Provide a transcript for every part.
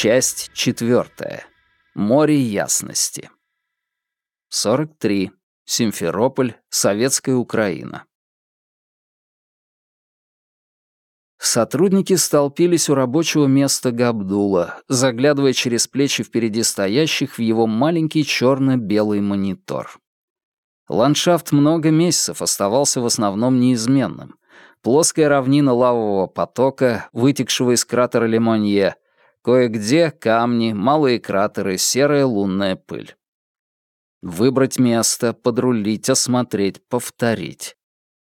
Часть четвертая. Море ясности. 43. Симферополь, Советская Украина. Сотрудники столпились у рабочего места Габдула, заглядывая через плечи впереди стоящих в его маленький черно-белый монитор. Ландшафт много месяцев оставался в основном неизменным. Плоская равнина лавового потока, вытекшего из кратера Лемонье, кое-где камни, малые кратеры, серая лунная пыль. Выбрать место, подрулить, осмотреть, повторить.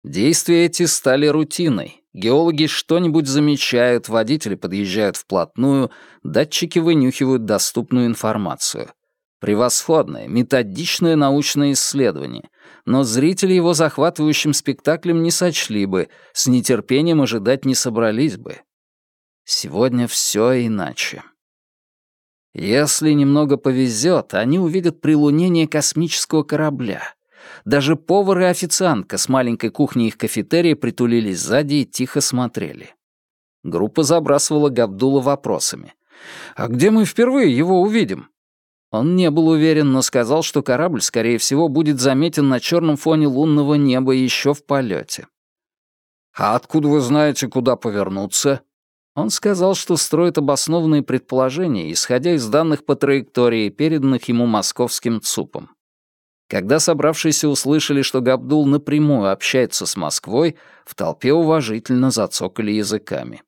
Действия эти стали рутиной, Геологи что-нибудь замечают, водители подъезжают вплотную, датчики вынюхивают доступную информацию. Превосходное, методичное научное исследование, но зрители его захватывающим спектаклем не сочли бы, с нетерпением ожидать не собрались бы. Сегодня все иначе. Если немного повезет, они увидят прилунение космического корабля. Даже повар и официантка с маленькой кухни их кафетерия притулились сзади и тихо смотрели. Группа забрасывала Габдула вопросами. «А где мы впервые его увидим?» Он не был уверен, но сказал, что корабль, скорее всего, будет заметен на черном фоне лунного неба еще в полете. «А откуда вы знаете, куда повернуться?» Он сказал, что строит обоснованные предположения, исходя из данных по траектории, переданных ему московским ЦУПом. Когда собравшиеся услышали, что Габдул напрямую общается с Москвой, в толпе уважительно зацокали языками.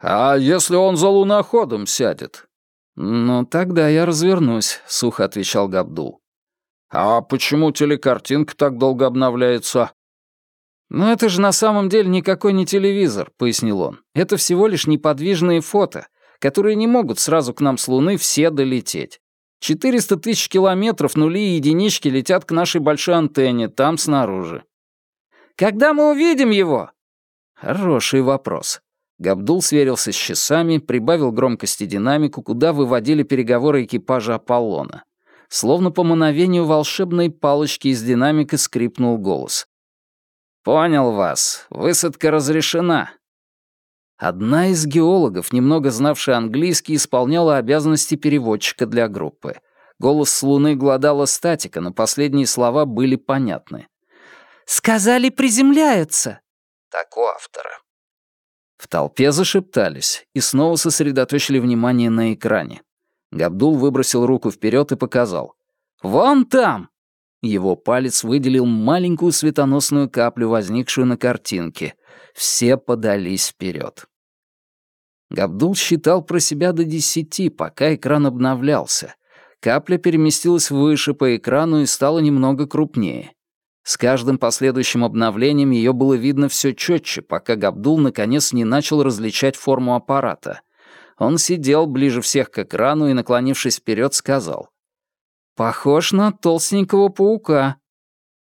«А если он за луноходом сядет?» «Ну, тогда я развернусь», — сухо отвечал Габдул. «А почему телекартинка так долго обновляется?» «Ну это же на самом деле никакой не телевизор», — пояснил он. «Это всего лишь неподвижные фото, которые не могут сразу к нам с Луны все долететь. 400 тысяч километров нули и единички летят к нашей большой антенне, там снаружи. Когда мы увидим его? Хороший вопрос. Габдул сверился с часами, прибавил громкости динамику, куда выводили переговоры экипажа Аполлона. Словно по мановению волшебной палочки из динамика скрипнул голос. «Понял вас. Высадка разрешена. Одна из геологов, немного знавшая английский, исполняла обязанности переводчика для группы. Голос с Луны глодала статика, но последние слова были понятны. «Сказали, приземляются!» Так у автора. В толпе зашептались и снова сосредоточили внимание на экране. Габдул выбросил руку вперед и показал. «Вон там!» Его палец выделил маленькую светоносную каплю, возникшую на картинке. Все подались вперед. Габдул считал про себя до десяти, пока экран обновлялся. Капля переместилась выше по экрану и стала немного крупнее. С каждым последующим обновлением ее было видно все четче, пока Габдул наконец не начал различать форму аппарата. Он сидел ближе всех к экрану и, наклонившись вперед, сказал. «Похож на толстенького паука».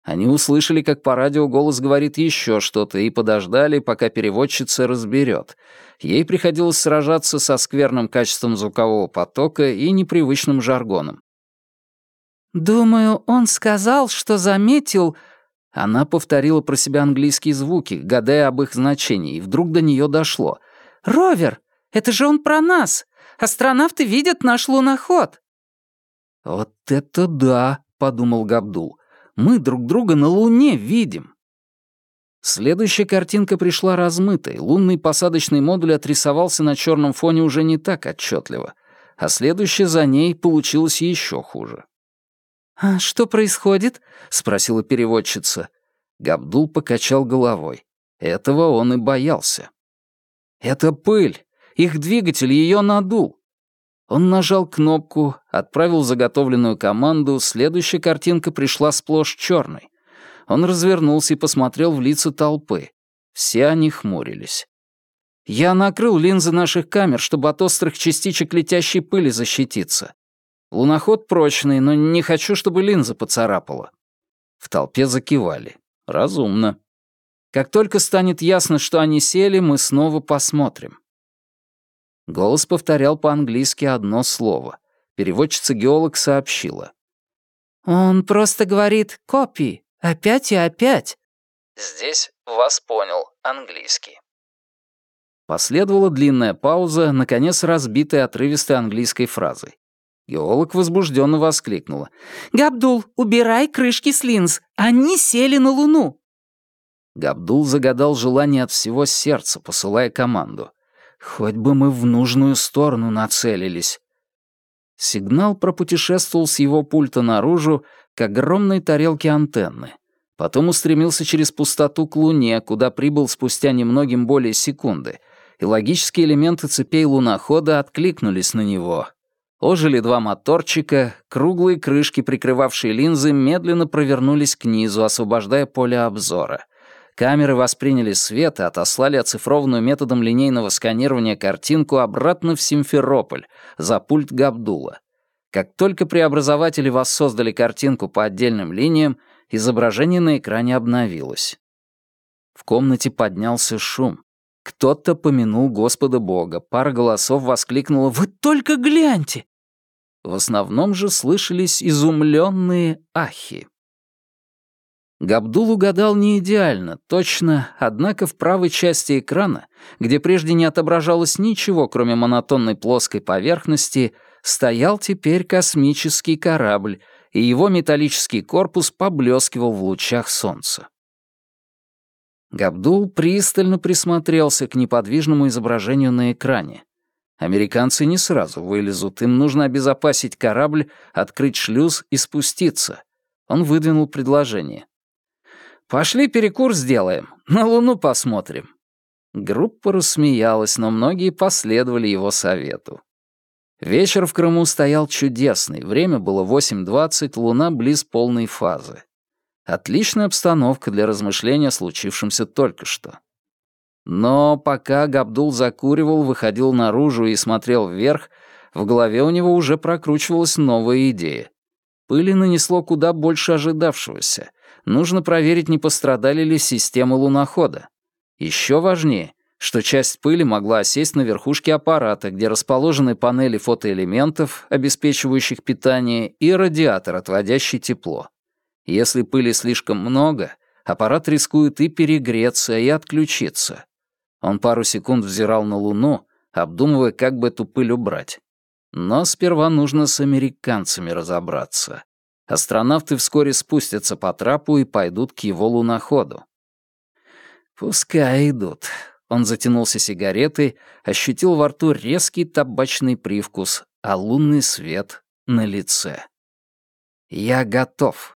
Они услышали, как по радио голос говорит еще что-то, и подождали, пока переводчица разберет. Ей приходилось сражаться со скверным качеством звукового потока и непривычным жаргоном. «Думаю, он сказал, что заметил...» Она повторила про себя английские звуки, гадая об их значении, и вдруг до нее дошло. «Ровер! Это же он про нас! Астронавты видят наш луноход!» «Вот это да!» — подумал Габдул. Мы друг друга на Луне видим. Следующая картинка пришла размытой. Лунный посадочный модуль отрисовался на черном фоне уже не так отчетливо, а следующая за ней получилась еще хуже. «А что происходит?» — спросила переводчица. Габдул покачал головой. Этого он и боялся. «Это пыль. Их двигатель ее надул. Он нажал кнопку, отправил заготовленную команду, следующая картинка пришла сплошь черной. Он развернулся и посмотрел в лица толпы. Все они хмурились. «Я накрыл линзы наших камер, чтобы от острых частичек летящей пыли защититься. Луноход прочный, но не хочу, чтобы линза поцарапала». В толпе закивали. «Разумно. Как только станет ясно, что они сели, мы снова посмотрим». Голос повторял по-английски одно слово. Переводчица-геолог сообщила. «Он просто говорит «копи» опять и опять». Здесь вас понял английский. Последовала длинная пауза, наконец разбитая отрывистой английской фразой. Геолог возбужденно воскликнула. «Габдул, убирай крышки с линз! Они сели на Луну!» Габдул загадал желание от всего сердца, посылая команду. «Хоть бы мы в нужную сторону нацелились!» Сигнал пропутешествовал с его пульта наружу к огромной тарелке антенны. Потом устремился через пустоту к Луне, куда прибыл спустя немногим более секунды, и логические элементы цепей лунохода откликнулись на него. Ожили два моторчика, круглые крышки, прикрывавшие линзы, медленно провернулись к низу, освобождая поле обзора. Камеры восприняли свет и отослали оцифрованную методом линейного сканирования картинку обратно в Симферополь, за пульт Габдула. Как только преобразователи воссоздали картинку по отдельным линиям, изображение на экране обновилось. В комнате поднялся шум. Кто-то помянул Господа Бога, пара голосов воскликнула «Вы только гляньте! В основном же слышались изумленные ахи. Габдул угадал не идеально, точно, однако в правой части экрана, где прежде не отображалось ничего, кроме монотонной плоской поверхности, стоял теперь космический корабль, и его металлический корпус поблескивал в лучах солнца. Габдул пристально присмотрелся к неподвижному изображению на экране. Американцы не сразу вылезут, им нужно обезопасить корабль, открыть шлюз и спуститься. Он выдвинул предложение. «Пошли перекур сделаем, на Луну посмотрим». Группа рассмеялась, но многие последовали его совету. Вечер в Крыму стоял чудесный, время было 8.20, луна близ полной фазы. Отличная обстановка для размышления о случившемся только что. Но пока Габдул закуривал, выходил наружу и смотрел вверх, в голове у него уже прокручивалась новая идея. Пыли нанесло куда больше ожидавшегося. Нужно проверить, не пострадали ли системы лунохода. Еще важнее, что часть пыли могла осесть на верхушке аппарата, где расположены панели фотоэлементов, обеспечивающих питание, и радиатор, отводящий тепло. Если пыли слишком много, аппарат рискует и перегреться, и отключиться. Он пару секунд взирал на Луну, обдумывая, как бы эту пыль убрать. Но сперва нужно с американцами разобраться. Астронавты вскоре спустятся по трапу и пойдут к его луноходу. Пускай идут. Он затянулся сигаретой, ощутил во рту резкий табачный привкус, а лунный свет на лице. «Я готов».